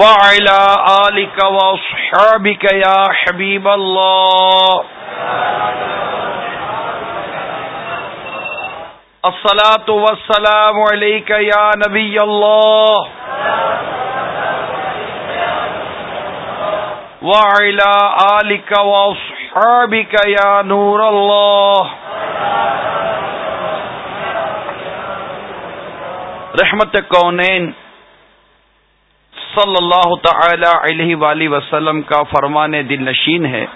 وعلى آلك وصحابك يا حبيب الله. الصلاة والسلام عليك يا نبي الله. وعلى آلك وصحابك يا نور الله. رحمت کونین صلی اللہ تعالی علیہ وآلہ وسلم کا فرمان دل نشین ہے۔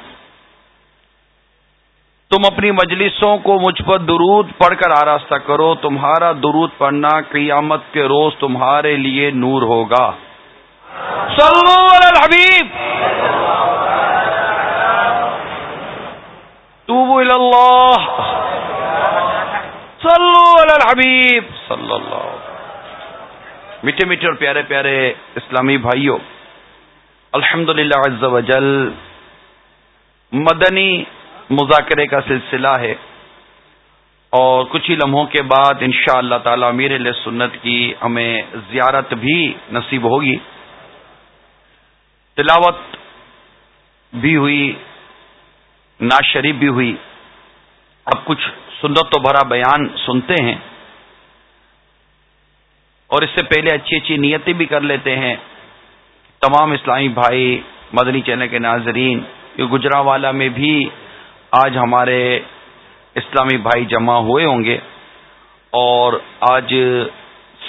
تم اپنی مجلسوں کو مجھ پر درود پڑھ کر آراستہ کرو، تمہارا درود پڑھنا قیامت کے روز تمہارے لیے نور ہوگا۔ صلو علی الحبیب۔ توبو اللہ۔ صلو علی الحبیب۔ صلی اللہ میٹھے میٹھے اور پیارے پیارے اسلامی بھائیوں الحمد للہ جل مدنی مذاکرے کا سلسلہ ہے اور کچھ ہی لمحوں کے بعد ان شاء اللہ تعالی امیر سنت کی ہمیں زیارت بھی نصیب ہوگی۔ تلاوت بھی ہوئی ناز شریف بھی ہوئی۔ اب کچھ سنت و بھرا بیان سنتے ہیں۔ اور اس سے پہلے اچھی اچھی نیتیں بھی کر لیتے ہیں۔ تمام اسلامی بھائی، مدنی چینل کے ناظرین گجرا والا میں بھی آج ہمارے اسلامی بھائی جمع ہوئے ہوں گے۔ اور آج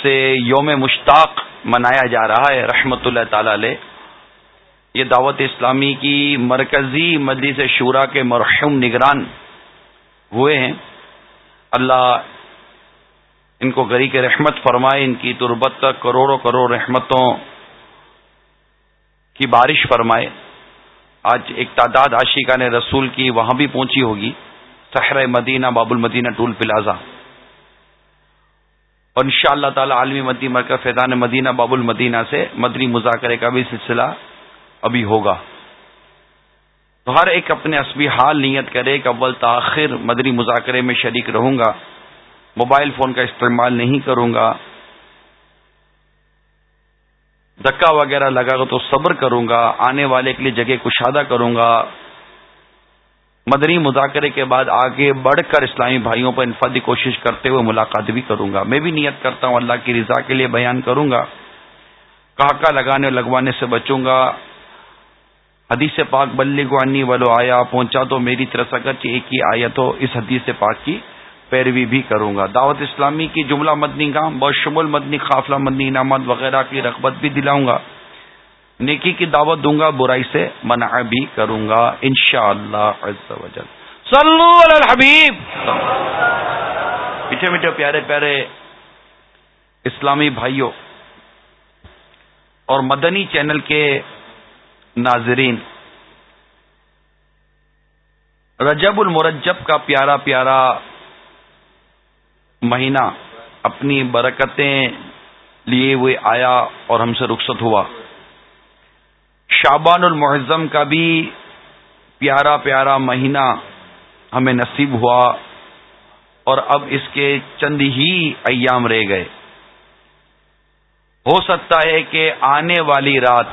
سے یوم مشتاق منایا جا رہا ہے، رحمت اللہ تعالی علیہ۔ یہ دعوت اسلامی کی مرکزی مجلس شورا کے مرحوم نگران ہوئے ہیں۔ اللہ ان کو گری کے رحمت فرمائے، ان کی تربت تک کروڑوں کروڑ رحمتوں کی بارش فرمائے۔ آج ایک تعداد عاشقہ نے رسول کی وہاں بھی پہنچی ہوگی صحرۂ مدینہ، باب المدینہ، ٹول پلازا۔ اور ان شاء اللہ تعالی عالمی مدی مرکز فیضان مدینہ، باب المدینہ سے مدنی مذاکرے کا بھی سلسلہ ابھی ہوگا۔ تو ہر ایک اپنے عصبی حال نیت کرے کہ اول تاخیر مدنی مذاکرے میں شریک رہوں گا۔ موبائل فون کا استعمال نہیں کروں گا۔ دکا وغیرہ لگا تو صبر کروں گا، آنے والے کے لیے جگہ کشادہ کروں گا۔ مدنی مذاکرے کے بعد آگے بڑھ کر اسلامی بھائیوں پر انفادی کوشش کرتے ہوئے ملاقات بھی کروں گا۔ میں بھی نیت کرتا ہوں، اللہ کی رضا کے لیے بیان کروں گا۔ کہا لگانے اور لگوانے سے بچوں گا۔ حدیث پاک بلی گوانی والو آیا، پہنچا تو میری طرف اگرچہ ایک ہی آیا تو اس حدیث پاک کی پیروی بھی کروں گا۔ دعوت اسلامی کی جملہ مدنی کام بشمول مدنی، قافلہ مدنی، انعامات وغیرہ کی رغبت بھی دلاؤں گا۔ نیکی کی دعوت دوں گا، برائی سے منع بھی کروں گا ان شاء اللہ حبیب میٹھے میٹھے پیارے پیارے اسلامی بھائیوں اور مدنی چینل کے ناظرین، رجب المرجب کا پیارا پیارا مہینہ اپنی برکتیں لیے ہوئے آیا اور ہم سے رخصت ہوا۔ شابان المعظم کا بھی پیارا پیارا مہینہ ہمیں نصیب ہوا اور اب اس کے چند ہی ایام رہ گئے۔ ہو سکتا ہے کہ آنے والی رات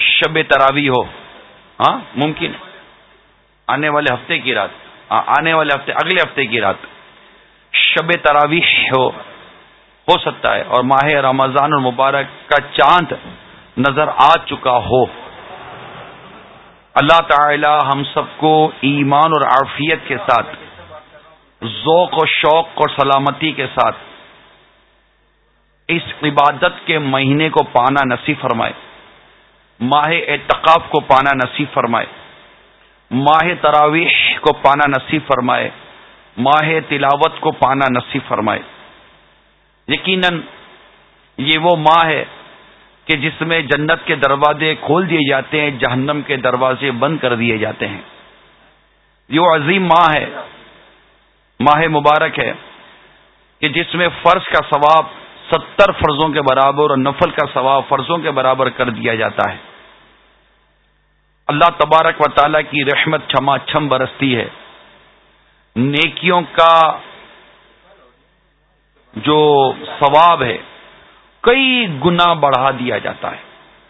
شب تراوی ہو۔ ہاں ممکن آنے والے ہفتے کی رات آنے والے ہفتے، اگلے ہفتے کی رات شب تراویح ہو ہو سکتا ہے اور ماہ رمضان المبارک کا چاند نظر آ چکا ہو۔ اللہ تعالی ہم سب کو ایمان اور عافیت کے ساتھ، ذوق و شوق اور سلامتی کے ساتھ اس عبادت کے مہینے کو پانا نصیب فرمائے، ماہ اعتقاف کو پانا نصیب فرمائے۔ ماہ تراویح کو پانا نصیب فرمائے، ماہ تلاوت کو پانا نصیب فرمائے۔ یقیناً یہ وہ ماہ ہے کہ جس میں جنت کے دروازے کھول دیے جاتے ہیں، جہنم کے دروازے بند کر دیے جاتے ہیں۔ یہ عظیم ماہ ہے، ماہ مبارک ہے کہ جس میں فرض کا ثواب ستر فرضوں کے برابر اور نفل کا ثواب فرضوں کے برابر کر دیا جاتا ہے۔ اللہ تبارک و تعالی کی رحمت چھما چھم برستی ہے۔ نیکیوں کا جو ثواب ہے، کئی گنا بڑھا دیا جاتا ہے۔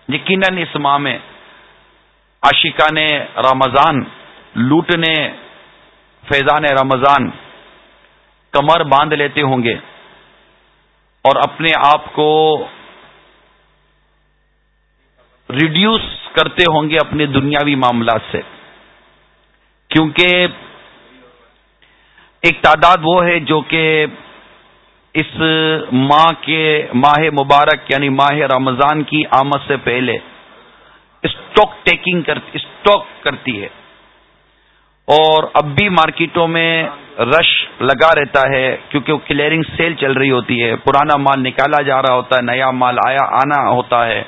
یقیناً اس ماہ میں عاشقہ نے رمضان، لوٹنے فیضان رمضان کمر باندھ لیتے ہوں گے اور اپنے آپ کو ریڈیوس کرتے ہوں گے اپنے دنیاوی معاملات سے۔ کیونکہ ایک تعداد وہ ہے جو کہ اس ماہ کے ماہ مبارک یعنی ماہ رمضان کی آمد سے پہلے اسٹاک ٹیکنگ اسٹاک کرتی ہے۔ اور اب بھی مارکیٹوں میں رش لگا رہتا ہے کیونکہ وہ کلیئرنگ سیل چل رہی ہوتی ہے۔ پرانا مال نکالا جا رہا ہوتا ہے، نیا مال آیا، آنا ہوتا ہے۔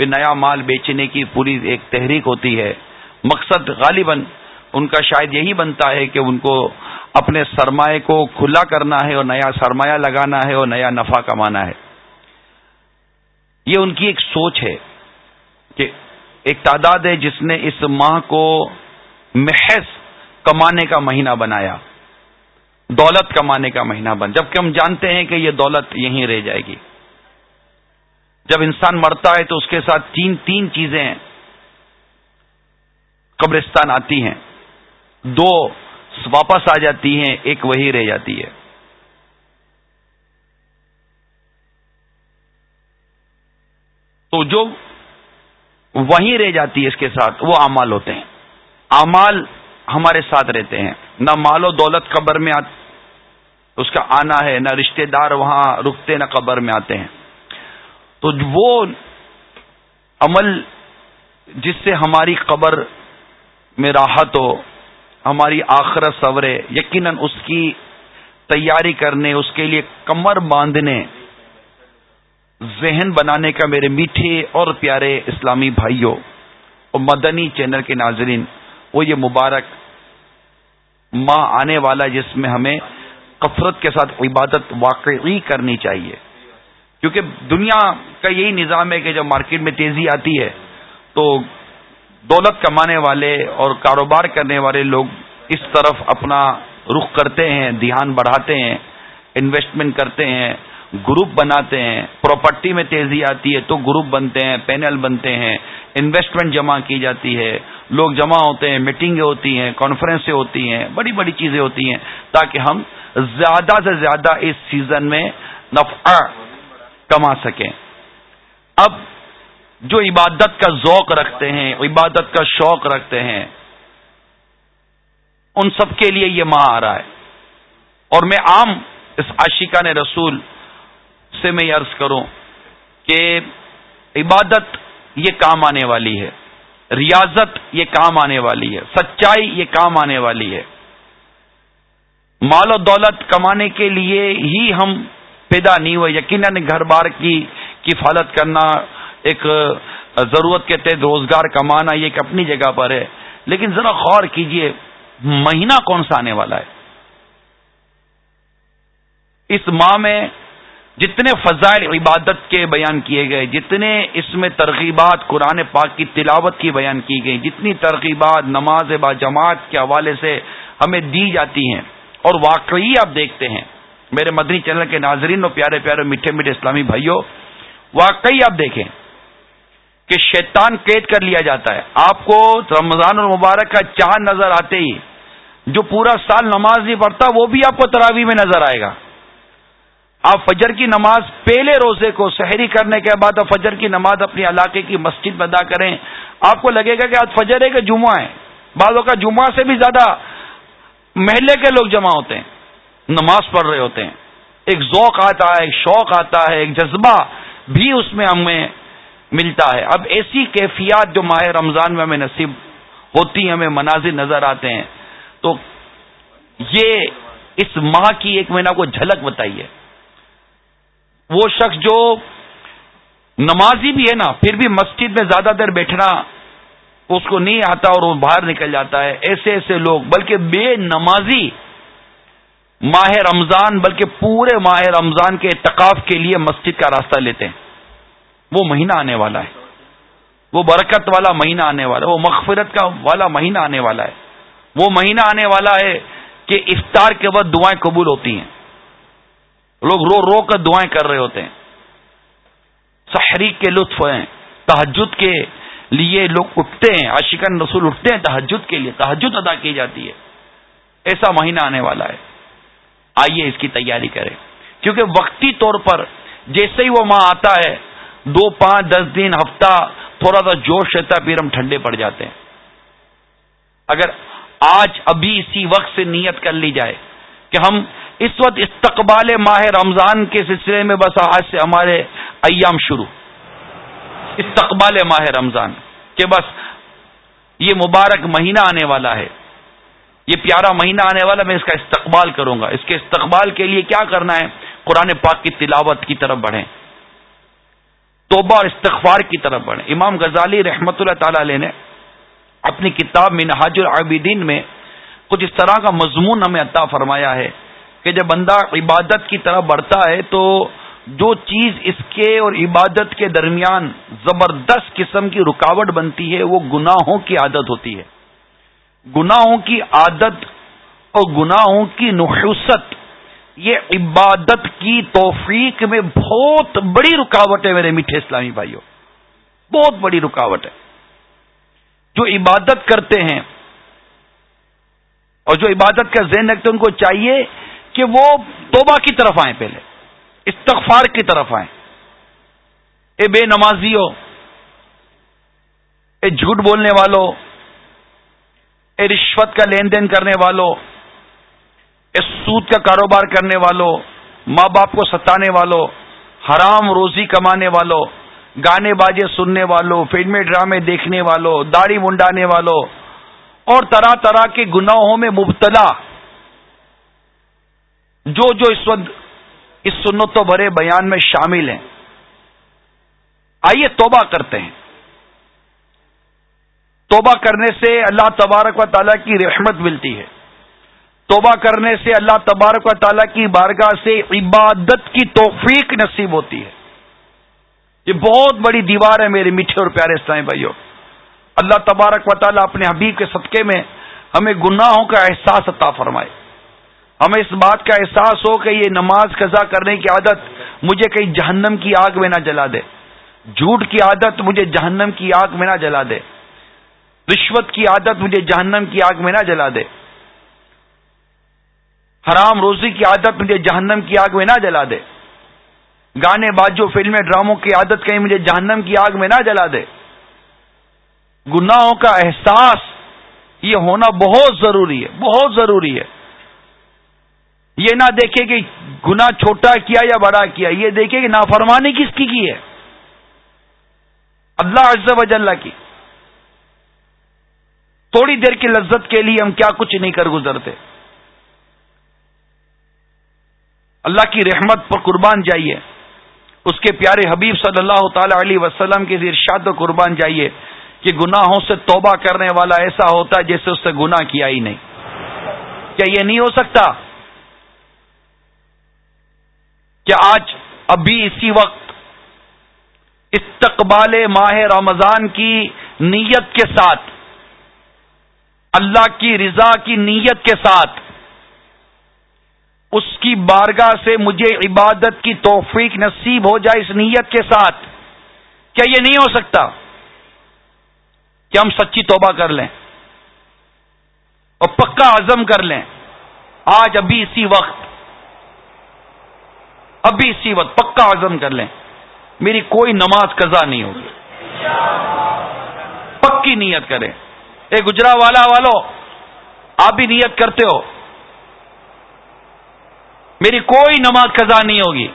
پھر نیا مال بیچنے کی پوری ایک تحریک ہوتی ہے۔ مقصد غالباً ان کا شاید یہی بنتا ہے کہ ان کو اپنے سرمایہ کو کھلا کرنا ہے اور نیا سرمایہ لگانا ہے اور نیا نفع کمانا ہے۔ یہ ان کی ایک سوچ ہے کہ ایک تعداد ہے جس نے اس ماہ کو محض کمانے کا مہینہ بنایا، دولت کمانے کا مہینہ بن۔ جبکہ ہم جانتے ہیں کہ یہ دولت یہیں رہ جائے گی۔ جب انسان مرتا ہے تو اس کے ساتھ تین تین چیزیں قبرستان آتی ہیں۔ دو واپس آ جاتی ہیں، ایک وہی رہ جاتی ہے۔ تو جو وہیں رہ جاتی ہے اس کے ساتھ، وہ امال ہوتے ہیں۔ امال ہمارے ساتھ رہتے ہیں۔ نہ مال و دولت قبر میں اس کا آنا ہے، نہ رشتہ دار وہاں رکتے، نہ قبر میں آتے ہیں۔ تو وہ عمل جس سے ہماری قبر میں راحت ہو، ہماری آخرت سورے یقیناً اس کی تیاری کرنے، اس کے لیے کمر باندھنے، ذہن بنانے کا میرے میٹھے اور پیارے اسلامی بھائیوں اور مدنی چینل کے ناظرین، وہ یہ مبارک ماں آنے والا جس میں ہمیں کفرت کے ساتھ عبادت واقعی کرنی چاہیے۔ کیونکہ دنیا کا یہی نظام ہے کہ جب مارکیٹ میں تیزی آتی ہے، تو دولت کمانے والے اور کاروبار کرنے والے لوگ اس طرف اپنا رخ کرتے ہیں، دھیان بڑھاتے ہیں انویسٹمنٹ کرتے ہیں گروپ بناتے ہیں۔ پراپرٹی میں تیزی آتی ہے تو گروپ بنتے ہیں پینل بنتے ہیں۔ انویسٹمنٹ جمع کی جاتی ہے۔ لوگ جمع ہوتے ہیں میٹنگیں ہوتی ہیں کانفرنسیں ہوتی ہیں، بڑی بڑی چیزیں ہوتی ہیں تاکہ ہم زیادہ سے زیادہ اس سیزن میں نفع کما سکیں۔ اب جو عبادت کا ذوق رکھتے ہیں، عبادت کا شوق رکھتے ہیں، ان سب کے لیے یہ ماہ آ رہا ہے۔ اور میں عام اس عاشقہ نے رسول سے میں یہ عرض کروں کہ عبادت یہ کام آنے والی ہے۔ ریاضت یہ کام آنے والی ہے۔ سچائی یہ کام آنے والی ہے۔ مال و دولت کمانے کے لیے ہی ہم پیدا نہیں ہوئے یقیناً گھر بار کی کفالت کرنا ایک ضرورت کے تحت روزگار کمانا یہ ایک اپنی جگہ پر ہے۔ لیکن ذرا غور کیجیے، مہینہ کون سا آنے والا ہے؟ اس ماہ میں جتنے فضائل عبادت کے بیان کیے گئے، جتنے اس میں ترغیبات قرآن پاک کی تلاوت کی بیان کی گئی جتنی ترغیبات نماز با جماعت کے حوالے سے ہمیں دی جاتی ہیں اور واقعی آپ دیکھتے ہیں۔ میرے مدنی چینل کے ناظرین اور پیارے پیارے میٹھے میٹھے اسلامی بھائیوں، واقعی آپ دیکھیں کہ شیطان قید کر لیا جاتا ہے۔ آپ کو رمضان المبارک کا چاند نظر آتے ہی، جو پورا سال نماز نہیں پڑھتا، وہ بھی آپ کو تراوی میں نظر آئے گا۔ آپ فجر کی نماز پہلے روزے کو سحری کرنے کے بعد آپ فجر کی نماز اپنی علاقے کی مسجد میں ادا کریں۔ آپ کو لگے گا کہ آج فجر ہے کہ جمعہ ہے۔ بعضوں کا جمعہ سے بھی زیادہ محلے کے لوگ جمع ہوتے ہیں۔ نماز پڑھ رہے ہوتے ہیں۔ ایک ذوق آتا ہے، ایک شوق آتا ہے، ایک جذبہ بھی اس میں ہمیں ملتا ہے۔ اب ایسی کیفیات جو ماہ رمضان میں ہمیں نصیب ہوتی ہیں، ہمیں مناظر نظر آتے ہیں۔ تو یہ اس ماہ کی ایک مہینہ کو جھلک بتائیے۔ وہ شخص جو نمازی بھی ہے نا، پھر بھی مسجد میں زیادہ دیر بیٹھنا اس کو نہیں آتا اور وہ باہر نکل جاتا ہے۔ ایسے ایسے لوگ، بلکہ بے نمازی ماہ رمضان، بلکہ پورے ماہ رمضان کے اتقاف کے لیے مسجد کا راستہ لیتے ہیں۔ وہ مہینہ آنے والا ہے۔ وہ برکت والا مہینہ آنے والا ہے۔ وہ مغفرت کا والا مہینہ آنے والا ہے۔ وہ مہینہ آنے والا ہے کہ افطار کے بعد دعائیں قبول ہوتی ہیں۔ لوگ رو رو کر دعائیں کر رہے ہوتے ہیں۔ تحریک کے لطف ہیں۔ تحجد کے لیے لوگ اٹھتے ہیں۔ عاشقن رسول اٹھتے ہیں تحجد کے لیے۔ تحجد ادا کی جاتی ہے۔ ایسا مہینہ آنے والا ہے۔ آئیے اس کی تیاری کریں۔ کیونکہ وقتی طور پر جیسے ہی وہ ماں آتا ہے، دو، پانچ، دس دن، ہفتہ، تھوڑا سا جوش رہتا ہے، پھر ہم ٹھنڈے پڑ جاتے ہیں۔ اگر آج ابھی اسی وقت سے نیت کر لی جائے کہ ہم اس وقت استقبال ماہ رمضان کے سلسلے میں بس آج سے ہمارے ایام شروع۔ استقبال ماہ رمضان کہ بس یہ مبارک مہینہ آنے والا ہے۔ یہ پیارا مہینہ آنے والا میں اس کا استقبال کروں گا۔ اس کے استقبال کے لیے کیا کرنا ہے؟ قرآن پاک کی تلاوت کی طرف بڑھیں۔ توبہ اور استغفار کی طرف بڑھیں۔ امام غزالی رحمت اللہ تعالی علیہ نے اپنی کتاب منہاج العابدین میں کچھ اس طرح کا مضمون ہمیں عطا فرمایا ہے کہ جب بندہ عبادت کی طرف بڑھتا ہے تو جو چیز اس کے اور عبادت کے درمیان زبردست قسم کی رکاوٹ بنتی ہے، وہ گناہوں کی عادت ہوتی ہے۔ گناہوں کی عادت اور گناہوں کی نحوست، یہ عبادت کی توفیق میں بہت بڑی رکاوٹ ہے میرے میٹھے اسلامی بھائیوں بہت بڑی رکاوٹ ہے۔ جو عبادت کرتے ہیں اور جو عبادت کا ذہن رکھتے ہیں، ان کو چاہیے کہ وہ توبہ کی طرف آئیں پہلے، استغفار کی طرف آئیں۔ اے بے نمازی ہو اے جھوٹ بولنے والوں اے رشوت کا لین دین کرنے والوں اے سود کا کاروبار کرنے والوں ماں باپ کو ستانے والوں حرام روزی کمانے والوں گانے بازے سننے والوں فلمیں، ڈرامے دیکھنے والوں داڑھی منڈانے والوں اور طرح طرح کے گناہوں میں مبتلا۔ جو جو اس وقت اس سنت و بھرے بیان میں شامل ہیں۔ آئیے توبہ کرتے ہیں۔ توبہ کرنے سے اللہ تبارک و تعالیٰ کی رحمت ملتی ہے۔ توبہ کرنے سے اللہ تبارک و تعالیٰ کی بارگاہ سے عبادت کی توفیق نصیب ہوتی ہے۔ یہ بہت بڑی دیوار ہے میرے میٹھے اور پیارے اسلامی بھائیوں۔ اللہ تبارک و تعالیٰ اپنے حبیب کے صدقے میں ہمیں گناہوں کا احساس عطا فرمائے۔ ہمیں اس بات کا احساس ہو کہ یہ نماز قضا کرنے کی عادت مجھے کہیں جہنم کی آگ میں نہ جلا دے۔ جھوٹ کی عادت مجھے جہنم کی آگ میں نہ جلا دے۔ رشوت کی عادت مجھے جہنم کی آگ میں نہ جلا دے۔ حرام روزی کی عادت مجھے جہنم کی آگ میں نہ جلا دے۔ گانے بازو فلمیں ڈراموں کی عادت کہیں مجھے جہنم کی آگ میں نہ جلا دے۔ گناہوں کا احساس، یہ ہونا بہت ضروری ہے، بہت ضروری ہے۔ یہ نہ دیکھے کہ گنا چھوٹا کیا یا بڑا کیا، یہ دیکھے کہ نافرمانی کس کی کی ہے؟ اللہ عز و جل کی۔ تھوڑی دیر کی لذت کے لیے ہم کیا کچھ نہیں کر گزرتے۔ اللہ کی رحمت پر قربان جائیے۔ اس کے پیارے حبیب صلی اللہ تعالی علیہ وسلم کے ارشاد پر قربان جائیے کہ گناہوں سے توبہ کرنے والا ایسا ہوتا ہے جیسے اس سے گناہ کیا ہی نہیں۔ کیا یہ نہیں ہو سکتا کہ آج ابھی اسی وقت استقبال ماہ رمضان کی نیت کے ساتھ اللہ کی رضا کی نیت کے ساتھ اس کی بارگاہ سے مجھے عبادت کی توفیق نصیب ہو جائے اس نیت کے ساتھ، کیا یہ نہیں ہو سکتا کہ ہم سچی توبہ کر لیں اور پکا عزم کر لیں؟ آج ابھی اسی وقت، ابھی اسی وقت پکا عزم کر لیں۔ میری کوئی نماز قضا نہیں ہوگی۔ پکی نیت کریں۔ اے گجرا والا والو، آپ بھی نیت کرتے ہو۔ میری کوئی نماز قضا نہیں ہوگی۔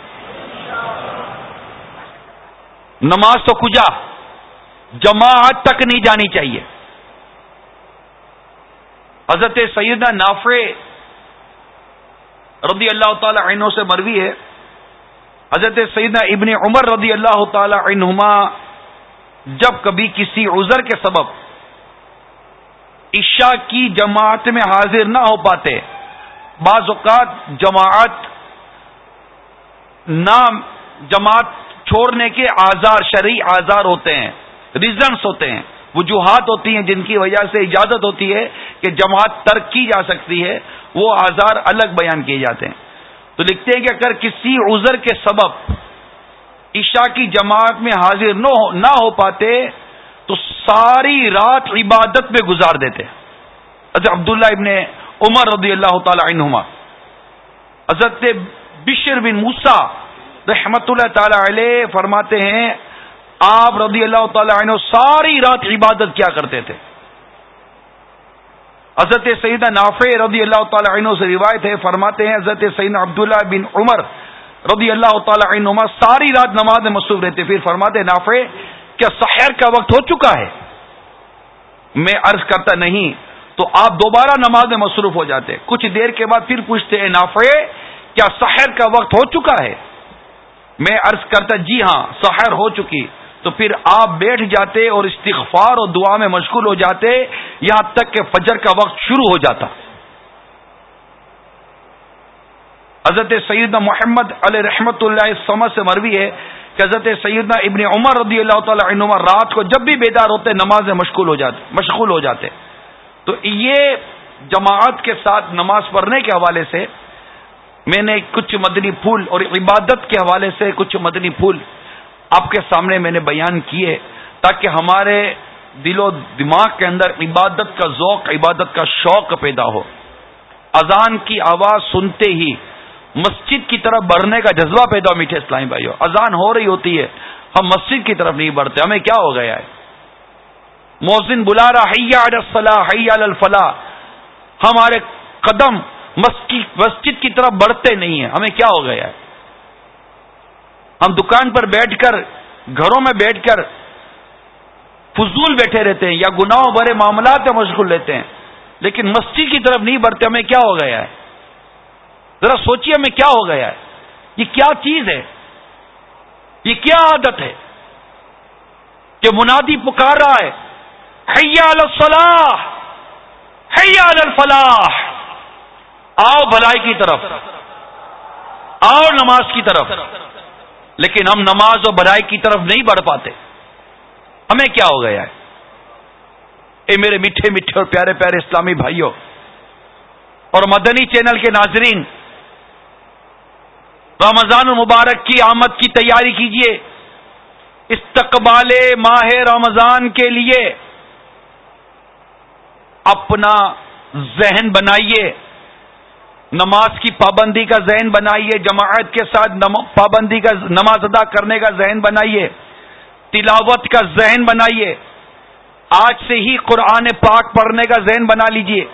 نماز تو کجا، جماعت تک نہیں جانی چاہیے۔ حضرت سیدہ نافع رضی اللہ تعالی عینوں سے مروی ہے۔ حضرت سیدنا ابن عمر رضی اللہ تعالی عنہما، جب کبھی کسی عذر کے سبب عشاء کی جماعت میں حاضر نہ ہو پاتے۔ بعض اوقات جماعت نام، جماعت چھوڑنے کے آزار، شرعی آزار ہوتے ہیں ریزنس ہوتے ہیں، وجوہات ہوتی ہیں جن کی وجہ سے اجازت ہوتی ہے کہ جماعت ترک کی جا سکتی ہے، وہ آزار الگ بیان کیے جاتے ہیں۔ تو لکھتے ہیں کہ اگر کسی عذر کے سبب عشاء کی جماعت میں حاضر نہ ہو پاتے تو ساری رات عبادت میں گزار دیتے حضرت عبداللہ ابن عمر رضی اللہ تعالی عنہما، حضرت بشر بن موسا رحمت اللہ تعالی علیہ فرماتے ہیں، آپ رضی اللہ تعالی عنہ ساری رات عبادت کیا کرتے تھے۔ حضرت سیدہ نافع رضی اللہ تعالی عنہ سے روایت ہے، فرماتے ہیں، حضرت سیدہ عبداللہ بن عمر رضی اللہ تعالی عنہما ساری رات نماز میں مصروف رہتے۔ پھر فرماتے نافع کیا سحر کا وقت ہو چکا ہے؟ میں عرض کرتا نہیں، تو آپ دوبارہ نماز میں مصروف ہو جاتے کچھ دیر کے بعد پھر پوچھتے ہیں، نافع، کیا سحر کا وقت ہو چکا ہے؟ میں عرض کرتا جی ہاں سحر ہو چکی۔ تو پھر آپ بیٹھ جاتے اور استغفار اور دعا میں مشغول ہو جاتے، یہاں تک کہ فجر کا وقت شروع ہو جاتا۔ حضرت سیدنا محمد علیہ رحمت اللہ سمجھ سے مروی ہے۔ حضرت سیدنا ابن عمر رضی اللہ تعالی عنما رات کو جب بھی بیدار ہوتے نماز میں مشغول ہو جاتے مشغول ہو جاتے۔ تو یہ جماعت کے ساتھ نماز پڑھنے کے حوالے سے میں نے کچھ مدنی پھول اور عبادت کے حوالے سے کچھ مدنی پھول آپ کے سامنے میں نے بیان کیے تاکہ ہمارے دل و دماغ کے اندر عبادت کا ذوق، عبادت کا شوق پیدا ہو۔ اذان کی آواز سنتے ہی مسجد کی طرف بڑھنے کا جذبہ پیدا ہو میٹھے اسلامی بھائی اذان ہو رہی ہوتی ہے، ہم مسجد کی طرف نہیں بڑھتے، ہمیں کیا ہو گیا ہے؟ محسن بلا رہا حیا الفلاح حیا الفلاح، ہمارے قدم مسجد کی طرف بڑھتے نہیں ہیں، ہمیں کیا ہو گیا ہے؟ ہم دکان پر بیٹھ کر، گھروں میں بیٹھ کر فضول بیٹھے رہتے ہیں یا گناہوں بھرے معاملات میں مشغول رہتے ہیں، لیکن مسجد کی طرف نہیں بڑھتے، ہمیں کیا ہو گیا ہے؟ ذرا سوچیے ہمیں کیا ہو گیا ہے۔ یہ کیا چیز ہے؟ یہ کیا عادت ہے؟ کہ منادی پکار رہا ہے۔ حیا الفلاح حیا الفلاح۔ آؤ بھلائی کی طرف۔ آؤ نماز کی طرف۔ لیکن ہم نماز و برائی کی طرف نہیں بڑھ پاتے۔ ہمیں کیا ہو گیا ہے؟ اے میرے میٹھے میٹھے اور پیارے پیارے اسلامی بھائیوں اور مدنی چینل کے ناظرین رمضان المبارک کی آمد کی تیاری کیجیے استقبال ماہ رمضان کے لیے اپنا ذہن بنائیے۔ نماز کی پابندی کا ذہن بنائیے، جماعت کے ساتھ پابندی کا نماز ادا کرنے کا ذہن بنائیے۔ تلاوت کا ذہن بنائیے۔ آج سے ہی قرآن پاک پڑھنے کا ذہن بنا لیجیے۔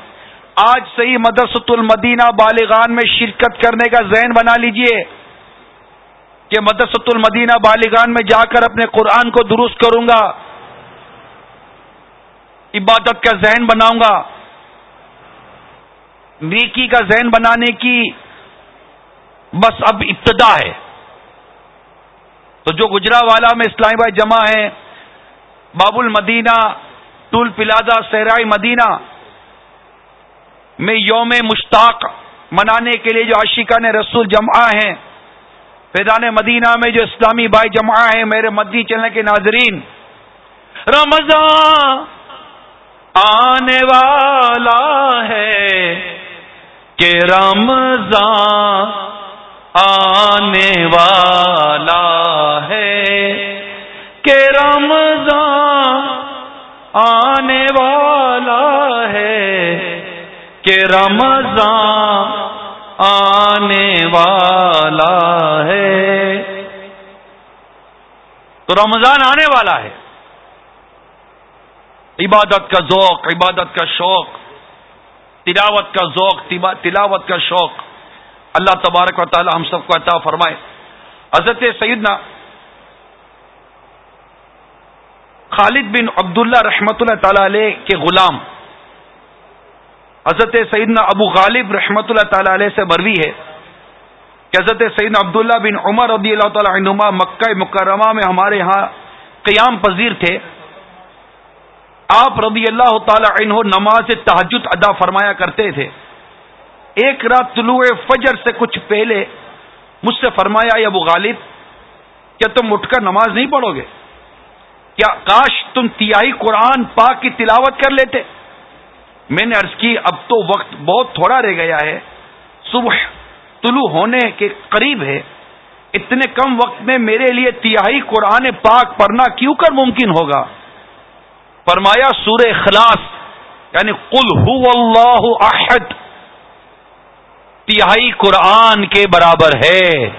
آج سے ہی مدرسۃ المدینہ بالغان میں شرکت کرنے کا ذہن بنا لیجیے کہ مدرسۃ المدینہ بالغان میں جا کر اپنے قرآن کو درست کروں گا، عبادت کا ذہن بناؤں گا، نیکی کا ذہن بنانے کی بس اب ابتدا ہے۔ تو جو گجرا والا میں اسلامی بھائی جمع ہے باب المدینہ ٹول پلازا، صحرائی مدینہ میں یوم مشتاق منانے کے لیے جو عاشقہ نے رسول جمع ہیں فیضان مدینہ میں جو اسلامی بھائی جمع ہیں، میرے مدی چلنے کے ناظرین، رمضان آنے والا ہے کہ رمضان آنے والا ہے کہ رمضان کہ رمضان آنے والا ہے۔ تو رمضان آنے والا ہے۔ عبادت کا ذوق، عبادت کا شوق، تلاوت کا ذوق تلاوت کا شوق۔ اللہ تبارک و تعالی ہم سب کو عطا فرمائے۔ حضرت سیدنا خالد بن عبداللہ رحمت اللہ تعالی علیہ کے غلام حضرت سیدنا ابو غالب رحمت اللہ تعالی علیہ سے مروی ہے کہ حضرت سعید عبداللہ بن عمر رضی اللہ تعالی عنما مکہ مکرمہ میں ہمارے یہاں قیام پذیر تھے۔ آپ رضی اللہ تعالی عنہ نماز تحجد ادا فرمایا کرتے تھے۔ ایک رات طلوع فجر سے کچھ پہلے مجھ سے فرمایا ابو غالب، کیا تم اٹھ کر نماز نہیں پڑھو گے؟ کیا کاش تم تیائی قرآن پاک کی تلاوت کر لیتے؟ میں نے عرض کی، اب تو وقت بہت تھوڑا رہ گیا ہے۔ صبح طلوع ہونے کے قریب ہے۔ اتنے کم وقت میں میرے لیے تیائی قرآن پاک پڑھنا کیوں کر ممکن ہوگا؟ فرمایا سور اخلاص یعنی قل ہو اللہ احد۔ تہائی قرآن کے برابر ہے۔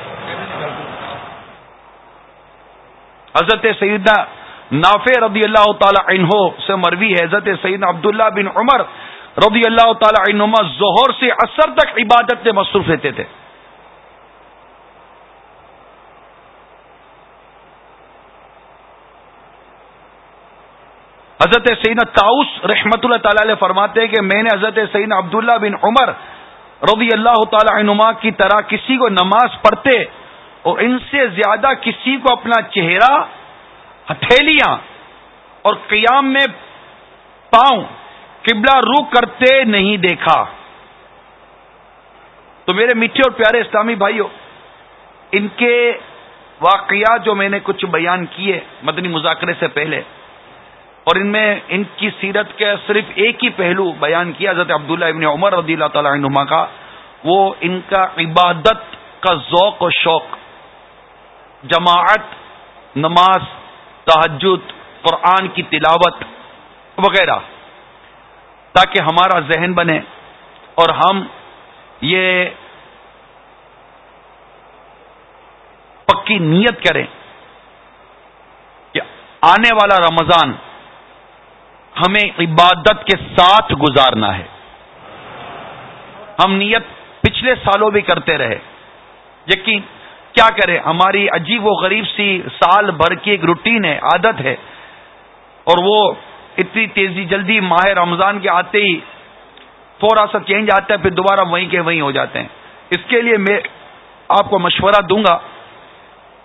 حضرت سیدنا نافع رضی اللہ تعالی عنہ سے مروی ہے، حضرت سیدنا عبداللہ بن عمر رضی اللہ تعالی عنما ظہر سے اثر تک عبادت میں مصروف رہتے تھے۔ حضرت سعین تاؤس رحمت اللہ تعالی علیہ فرماتے ہیں کہ میں نے حضرت سعین عبداللہ بن عمر رضی اللہ تعالی عنما کی طرح کسی کو نماز پڑھتے اور ان سے زیادہ کسی کو اپنا چہرہ ہتھیلیاں اور قیام میں پاؤں قبلہ رو کرتے نہیں دیکھا۔ تو میرے میٹھے اور پیارے اسلامی بھائیوں ان کے واقعات جو میں نے کچھ بیان کیے مدنی مذاکرے سے پہلے، اور ان میں ان کی سیرت کے صرف ایک ہی پہلو بیان کیا، حضرت عبداللہ ابن عمر رضی اللہ تعالی عنما کا، وہ ان کا عبادت کا ذوق و شوق، جماعت، نماز تحجد قرآن کی تلاوت وغیرہ، تاکہ ہمارا ذہن بنے اور ہم یہ پکی نیت کریں کہ آنے والا رمضان ہمیں عبادت کے ساتھ گزارنا ہے۔ ہم نیت پچھلے سالوں بھی کرتے رہے۔ یقین کیا کرے؟ ہماری عجیب و غریب سی سال بھر کی ایک روٹین ہے، عادت ہے۔ اور وہ اتنی تیزی جلدی ماہ رمضان کے آتے ہی تھوڑا سا چینج آتا ہے، پھر دوبارہ وہیں کے وہیں ہو جاتے ہیں۔ اس کے لیے میں آپ کو مشورہ دوں گا،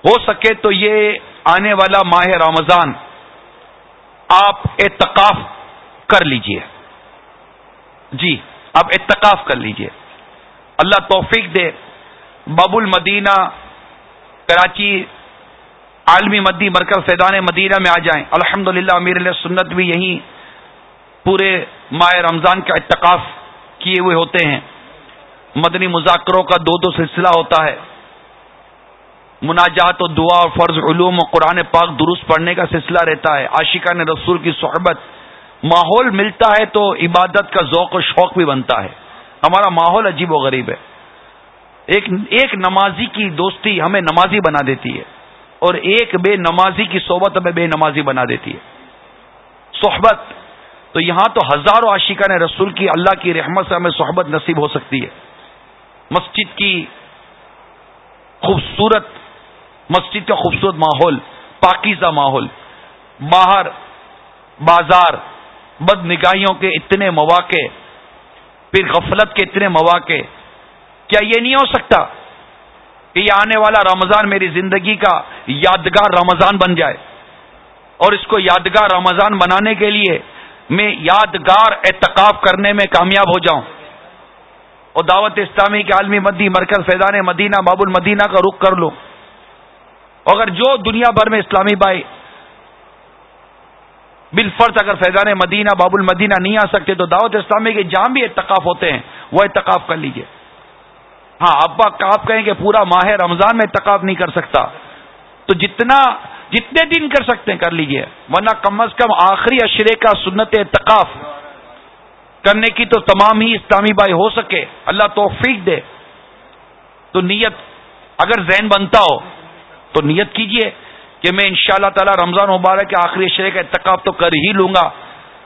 ہو سکے تو یہ آنے والا ماہ رمضان آپ اتقاف کر لیجیے۔ جی آپ اتقاف کر لیجیے۔ اللہ توفیق دے۔ باب المدینہ کراچی عالمی مدی مرکز فیضان مدینہ میں آ جائیں۔ الحمد للہ امیر سنت بھی یہیں پورے ماہ رمضان کا اتقاف کیے ہوئے ہوتے ہیں۔ مدنی مذاکروں کا دو دو سلسلہ ہوتا ہے۔ مناجات و دعا اور فرض علوم و قرآن پاک درست پڑھنے کا سلسلہ رہتا ہے۔ عاشقہ نے رسول کی صحبت، ماحول ملتا ہے تو عبادت کا ذوق و شوق بھی بنتا ہے۔ ہمارا ماحول عجیب و غریب ہے۔ ایک ایک نمازی کی دوستی ہمیں نمازی بنا دیتی ہے اور ایک بے نمازی کی صحبت ہمیں بے نمازی بنا دیتی ہے صحبت تو یہاں تو ہزاروں عاشقہ نے رسول کی اللہ کی رحمت سے ہمیں صحبت نصیب ہو سکتی ہے مسجد کی خوبصورت مسجد کا خوبصورت ماحول، پاکیزہ ماحول، باہر بازار بد نگاہیوں کے اتنے مواقع، پھر غفلت کے اتنے مواقع کیا یہ نہیں ہو سکتا کہ یہ آنے والا رمضان میری زندگی کا یادگار رمضان بن جائے اور اس کو یادگار رمضان بنانے کے لیے میں یادگار اعتکاف کرنے میں کامیاب ہو جاؤں۔ اور دعوت اسلامی کے عالمی مدی مرکز فیضان مدینہ باب المدینہ کا رخ کر لوں۔ اگر جو دنیا بھر میں اسلامی بھائی بال فرض اگر فیضان مدینہ باب المدینہ نہیں آ سکتے تو دعوت اسلامی کے جہاں بھی اتقاف ہوتے ہیں، وہ اتقاف کر لیجیے۔ ہاں ابا آپ کہیں کہ پورا ماہ رمضان میں اتقاف نہیں کر سکتا۔ تو جتنا، جتنے دن کر سکتے ہیں، کر لیجیے۔ ورنہ کم از کم آخری اشرے کا سنت اتقاف کرنے کی تو تمام ہی اسلامی بھائی ہو سکے۔ اللہ توفیق دے۔ تو نیت، اگر ذہن بنتا ہو، تو نیت کیجیے کہ میں ان شاء اللہ تعالی رمضان مبارک کے آخری شرح کا اتقاف تو کر ہی لوں گا۔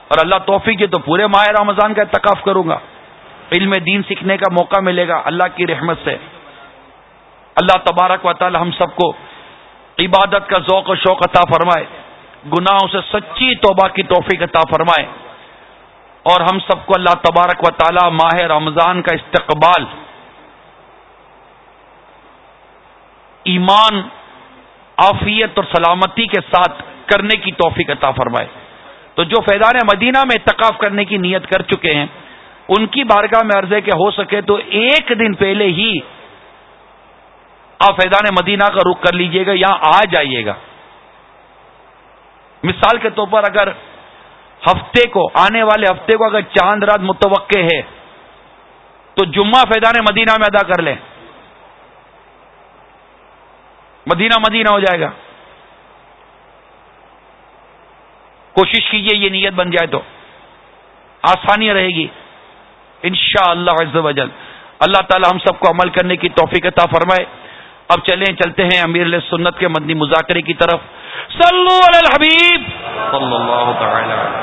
اور اللہ توفیق ہے تو پورے ماہ رمضان کا اتقاف کروں گا۔ علم دین سیکھنے کا موقع ملے گا اللہ کی رحمت سے۔ اللہ تبارک و تعالی ہم سب کو عبادت کا ذوق و شوق عطا فرمائے، گناہوں سے سچی توبہ کی توفیق عطا فرمائے۔ اور ہم سب کو اللہ تبارک و تعالی ماہ رمضان کا استقبال، ایمان آفیت اور سلامتی کے ساتھ کرنے کی توفیق عطا فرمائے۔ تو جو فیضان مدینہ میں اتقاف کرنے کی نیت کر چکے ہیں ان کی بارگاہ میں عرض ہے کہ ہو سکے تو ایک دن پہلے ہی آپ فیضان مدینہ کا رخ کر لیجیے گا یا آ جائیے گا۔ مثال کے طور پر اگر ہفتے کو، آنے والے ہفتے کو اگر چاند رات متوقع ہے، تو جمعہ فیضان مدینہ میں ادا کر لیں۔ مدینہ مدینہ ہو جائے گا۔ کوشش کیجیے یہ نیت بن جائے تو۔ آسانی رہے گی۔ ان شاء اللہ وجل اللہ تعالی ہم سب کو عمل کرنے کی توفیق عطا فرمائے۔ اب چلیں، چلتے ہیں امیر علیہ سنت کے مدنی مذاکرے کی طرف۔ صلو علی الحبیب۔ صلی اللہ تعالی